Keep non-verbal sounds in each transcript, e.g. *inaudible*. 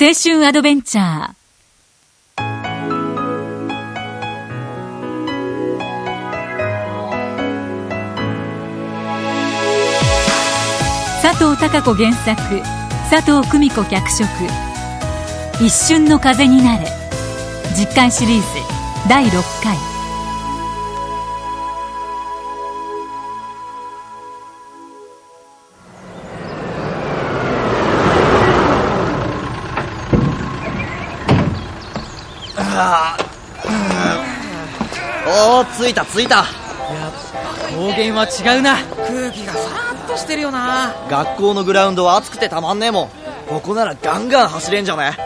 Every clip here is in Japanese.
青春アドベンチャー。佐藤孝子原作佐藤久美子脚色「一瞬の風になれ」実感シリーズ第6回。おお着いた着いた。やっぱ高原は違うな。空気がさらっとしてるよな。学校のグラウンドは暑くてたまんねえもん。ここならガンガン走れんじゃね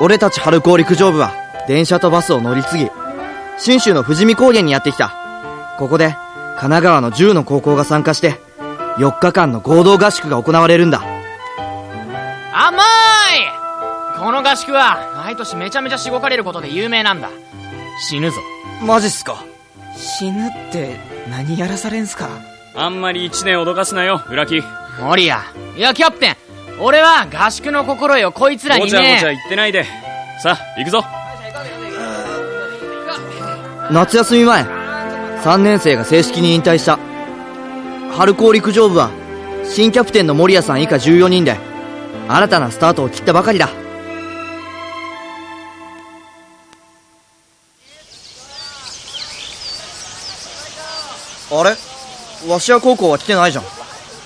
俺たち春高陸上部は電車とバスを乗り継ぎ信州の富士見高原にやってきた。ここで神奈川の10の高校が参加して4日間の合同合宿が行われるんだ。甘いこの合宿は毎年めちゃめちゃしごかれることで有名なんだ。死ぬぞ。マジっすか？死ぬって何やらされんすか？あんまり一年脅かすなよ裏木。森谷いやキャプテン。俺は合宿の心得をこいつらにもちゃもちゃね言ってないで。さあ行くぞ。夏休み前3年生が正式に引退した。春高陸上部は新キャプテンの守谷さん以下14人で新たなスタートを切ったばかりだあれ？鷲屋高校は来てないじゃん。へ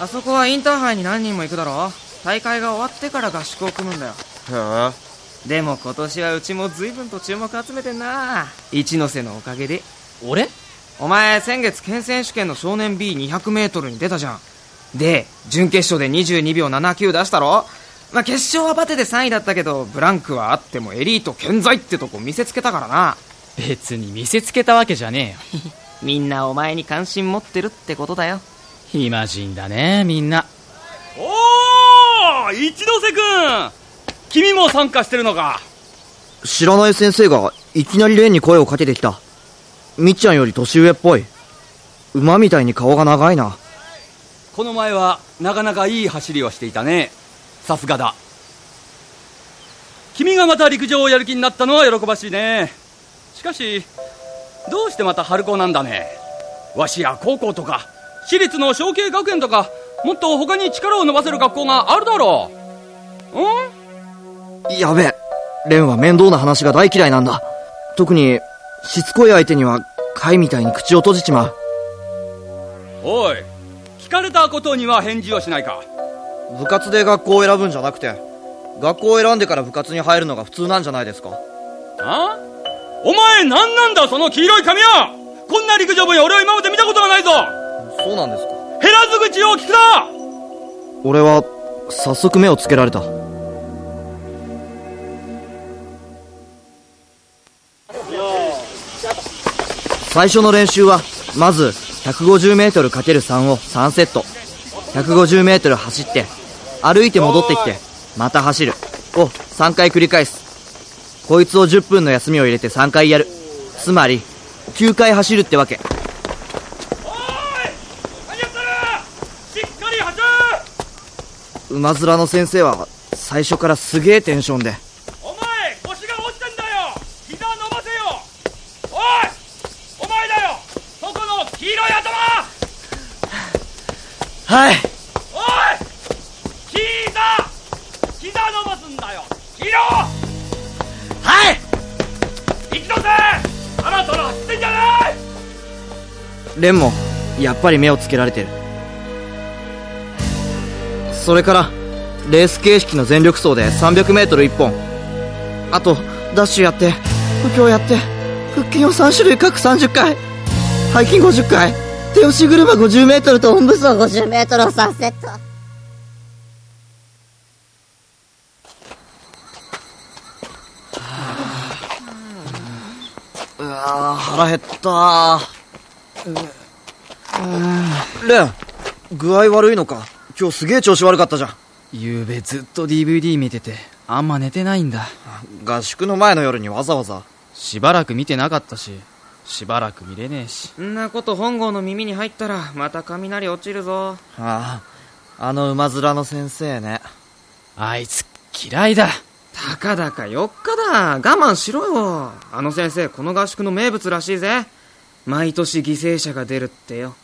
あそこはインターハイに何人も行くだろ？大会が終わってから合宿を組むんだよ。え。でも今年はうちも随分と注目集めてんな。一ノ瀬のおかげで。俺？お前先月県選手権の少年 B200m に出たじゃん。で準決勝で22秒79出したろ？まあ決勝はバテで3位だったけどブランクはあってもエリート健在ってとこ見せつけたからな。別に見せつけたわけじゃねえよ *laughs* みんなお前に関心持ってるってことだよ。暇人だねみんな。おー一ノ瀬君君も参加してるのか。知らない先生がいきなり蓮に声をかけてきた。みっちゃんより年上っぽい。馬みたいに顔が長いな。この前はなかなかいい走りをしていたね。さすがだ。君がまた陸上をやる気になったのは喜ばしいね。しかしどうしてまた春高なんだね。わしや高校とか私立の小慶学園とかもっと他に力を伸ばせる学校があるだろう。うん？やべえ。蓮は面倒な話が大嫌いなんだ。特にしつこい相手には貝みたいに口を閉じちまう。おい聞かれたことには返事をしないか。部活で学校を選ぶんじゃなくて学校を選んでから部活に入るのが普通なんじゃないですか。あ？お前何なんだその黄色い髪は。こんな陸上部に俺は今まで見たことがないぞ。そうなんですか。減らず口を聞くな。俺は早速目をつけられた。最初の練習はまず 150m×3 を3セット。150m 走って歩いて戻ってきてまた走る。を3回繰り返すこいつを10分の休みを入れて3回やる。つまり9回走るってわけ。おい何やってる？しっかり走る馬面の先生は最初からすげえテンションで。お前腰が落ちてんだよ！膝伸ばせよ！おいお前だよ！そこの黄色い頭！*sighs* はいレンもやっぱり目をつけられてる。それからレース形式の全力走で 300m1 本あとダッシュやって補強やって腹筋を3種類各30回。背筋50回。手押し車 50m と本部走 50m を3セットうわー腹減ったレン具合悪いのか？今日すげえ調子悪かったじゃんゆうべずっと DVD 見ててあんま寝てないんだ合宿の前の夜にわざわざしばらく見てなかったししばらく見れねえしんなこと本郷の耳に入ったらまた雷落ちるぞあああの馬面の先生ねあいつ嫌いだ。たかだか4日だ。我慢しろよ。あの先生、この合宿の名物らしいぜ。毎年犠牲者が出るってよ。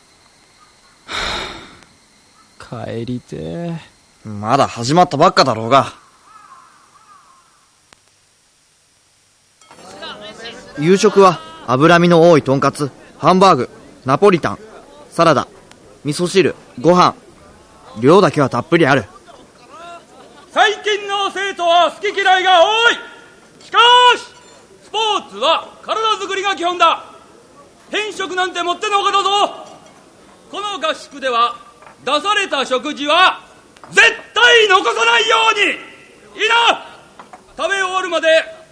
帰りてえ。まだ始まったばっかだろうが。夕食は脂身の多いとんかつ、ハンバーグ、ナポリタン、サラダ、味噌汁、ご飯。量だけはたっぷりある。最近の生徒は好き嫌いが多いしかしスポーツは体作りが基本だ変色なんてもってのほかだぞこの合宿では出された食事は絶対残さないようにいいな食べ終わるまで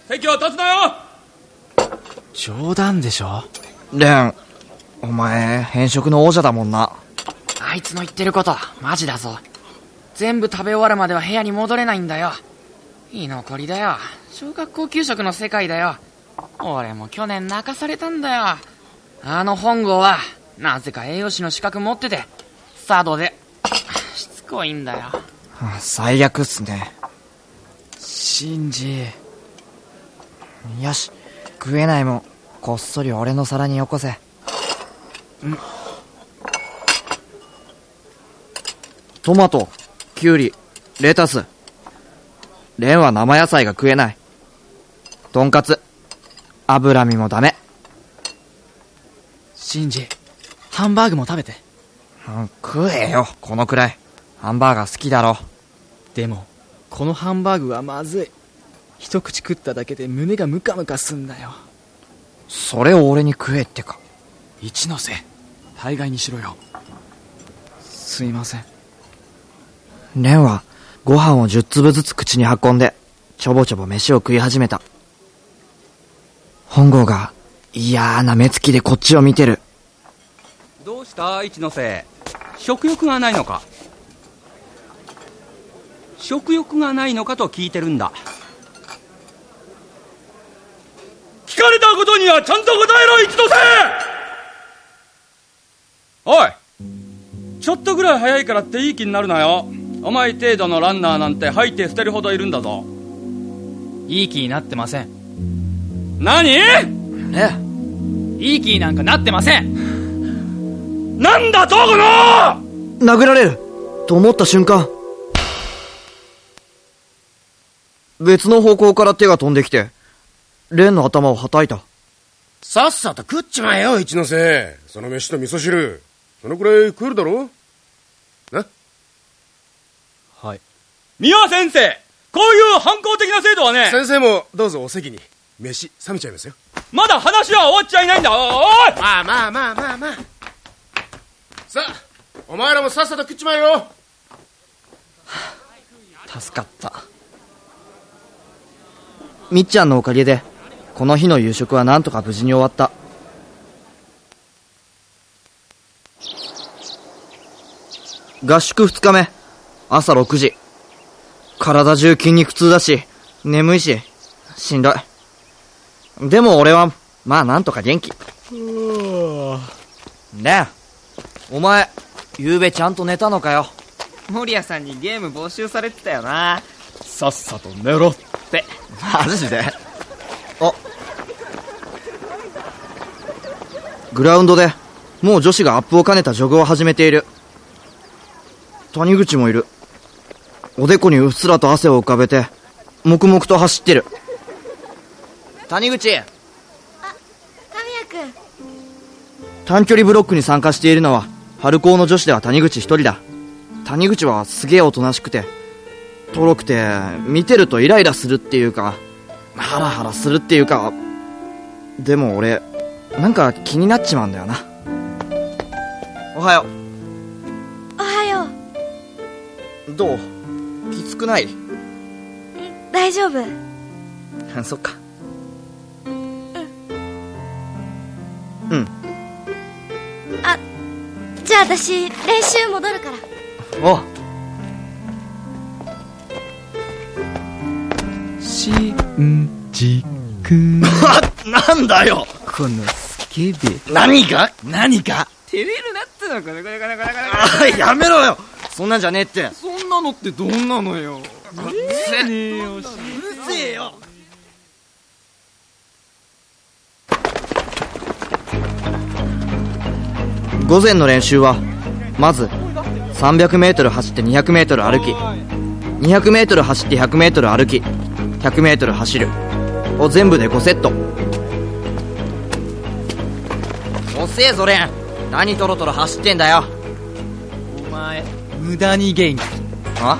席は立つなよ冗談でしょ？レン、お前、変色の王者だもんな。あいつの言ってること、マジだぞ。全部食べ終わるまでは部屋に戻れないんだよ。居残りだよ。小学校給食の世界だよ。俺も去年泣かされたんだよ。あの本郷は、なぜか栄養士の資格持ってて、佐渡で、*coughs* しつこいんだよ。最悪っすね。シンジ。よし、食えないもん、こっそり俺の皿によこせ。トマト、キュウリ、レタス。レンは生野菜が食えない。とんかつ、脂身もダメ。シンジ、ハンバーグも食べて。うん食えよ、このくらい。ハンバーガー好きだろ。でも、このハンバーグはまずい。一口食っただけで胸がムカムカすんだよ。それを俺に食えってか。一ノ瀬、大概にしろよ。すいません。レンは、ご飯を10粒ずつ口に運んで、ちょぼちょぼ飯を食い始めた。本郷が、嫌な目つきでこっちを見てる。どうした？一ノ瀬。食欲がないのか？食欲がないのかと聞いてるんだ。聞かれたことにはちゃんと答えろ一ノ瀬！おいちょっとぐらい早いからっていい気になるなよ。お前程度のランナーなんて吐いて捨てるほどいるんだぞ。いい気になってません。何？えいい気になんかなってません *laughs* なんだとこの殴られると思った瞬間。別の方向から手が飛んできて、レンの頭を叩いた。さっさと食っちまえよ、一ノ瀬。その飯と味噌汁。そのくらい食えるだろな？はい。三輪先生こういう反抗的な制度はね先生もどうぞお席に。飯冷めちゃいますよ。まだ話は終わっちゃいないんだおおいまあまあまあまあまあ。さあ、お前らもさっさと食っちまえよ。助かった。みっちゃんのおかげで、この日の夕食はなんとか無事に終わった。合宿二日目、朝6時。体中筋肉痛だし、眠いし、しんどい。でも俺は、まあなんとか元気。ねえ、お前、夕べちゃんと寝たのかよ。森谷さんにゲーム募集されてたよな。さっさと寝ろ。って。マジで？あグラウンドでもう女子がアップを兼ねたジョグを始めている谷口もいるおでこにうっすらと汗を浮かべて黙々と走ってる谷口。神谷君短距離ブロックに参加しているのは春高の女子では谷口一人だ。谷口はすげえおとなしくてとろくて見てるとイライラするっていうかハラハラするっていうかでも俺なんか気になっちまうんだよな。おはよおはようう。どう？きつくない？大丈夫。*laughs* そっかゃあ私練習戻るから。お。うしんじく。*laughs* なんだよ。このスケベ。何が？何か照れるなってのこれこれこれこれこれこれ。あやめろよ。そんなんじゃねえって。そんなのってどんなのよ。るせえ午前の練習はまず 300m 走って 200m 歩き 200m 走って 100m 歩き 100m 走るを全部で5セット。遅えぞレン何トロトロ走ってんだよ。お前無駄に元気。あ？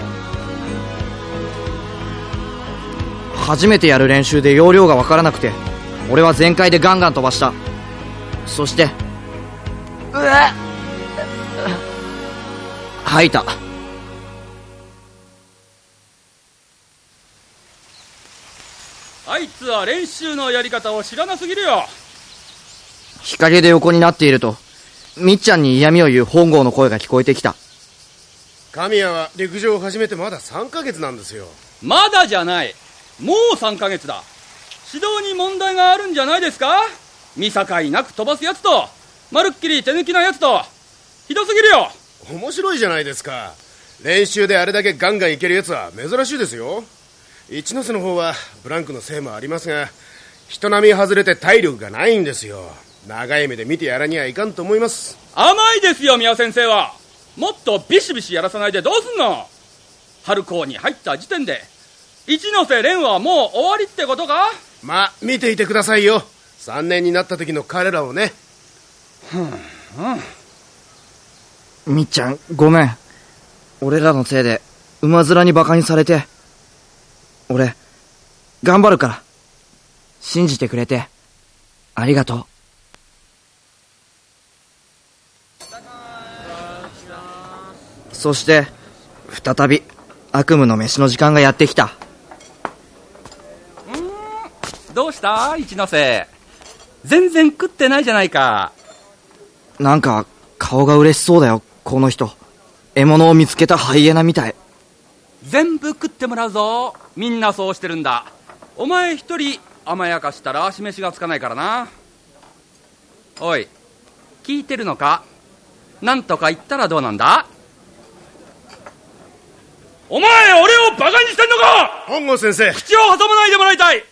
初めてやる練習で要領が分からなくて俺は全開でガンガン飛ばした。そして吐いた。あいつは練習のやり方を知らなすぎるよ。日陰で横になっているとみっちゃんに嫌味を言う本郷の声が聞こえてきた。神谷は陸上を始めてまだ3ヶ月なんですよ。まだじゃない。もう3ヶ月だ。指導に問題があるんじゃないですか？見境なく飛ばすやつとまるっきり手抜きなやつとひどすぎるよ。面白いじゃないですか。練習であれだけガンガンいけるやつは珍しいですよ。一ノ瀬の方はブランクのせいもありますが人並み外れて体力がないんですよ。長い目で見てやらにはいかんと思います。甘いですよ宮先生は。もっとビシビシやらさないでどうすんの。春高に入った時点で一ノ瀬蓮はもう終わりってことか？まあ見ていてくださいよ。3年になった時の彼らをねうんみっちゃんごめん。俺らのせいで馬面にバカにされて。俺頑張るから。信じてくれて。ありがとう。そして再び悪夢の飯の時間がやってきた。うん？どうした？一ノ瀬。全然食ってないじゃないか。なんか顔が嬉しそうだよこの人。獲物を見つけたハイエナみたい。全部食ってもらうぞ。みんなそうしてるんだ。お前一人甘やかしたら示しがつかないからな。おい聞いてるのか？なんとか言ったらどうなんだ？お前俺をバカにしてんのか？本郷先生。口を挟まないでもらいたい。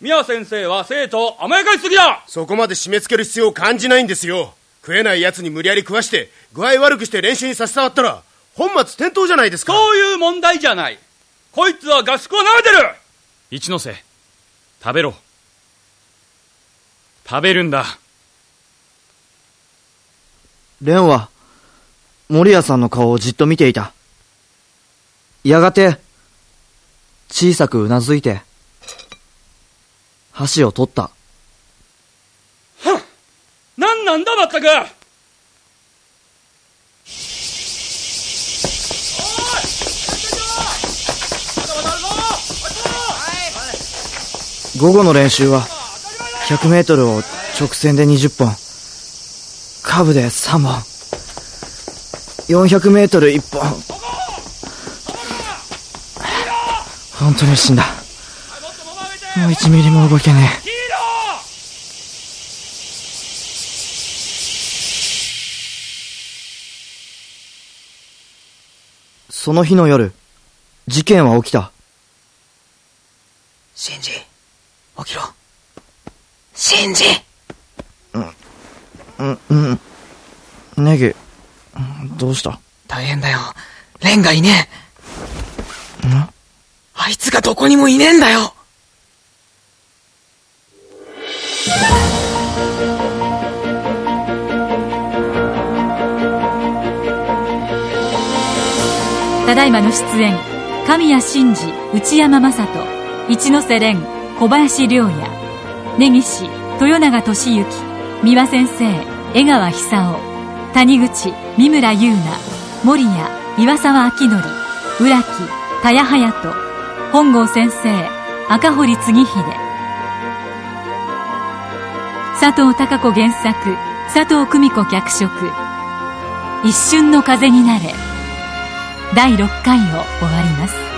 宮先生は生徒を甘やかしすぎだ。そこまで締め付ける必要を感じないんですよ食えない奴に無理やり食わして具合悪くして練習にさせたわったら本末転倒じゃないですか。そういう問題じゃない。こいつは合宿を舐めてる。一ノ瀬食べろ。食べるんだ。レンは森谷さんの顔をじっと見ていた。やがて小さくうなずいて箸を取った何なんだまったく午後の練習は100メートルを直線で20本。カーブで3本。400メートル1本。本当に死んだ。もう1ミリも動けねえ。その日の夜事件は起きた。シンジ起きろ。シンジ。うん。うんネギどうした？大変だよ。レンがいねえ。ん？あいつがどこにもいねえんだよだいまの出演神谷真司内山雅人一ノ瀬廉小林陵也根岸豊永俊之三輪先生江川久夫谷口三村優奈守谷岩沢明則浦木田谷隼人本郷先生赤堀次秀佐藤孝子原作佐藤久美子脚色。一瞬の風になれ。第6回を終わります。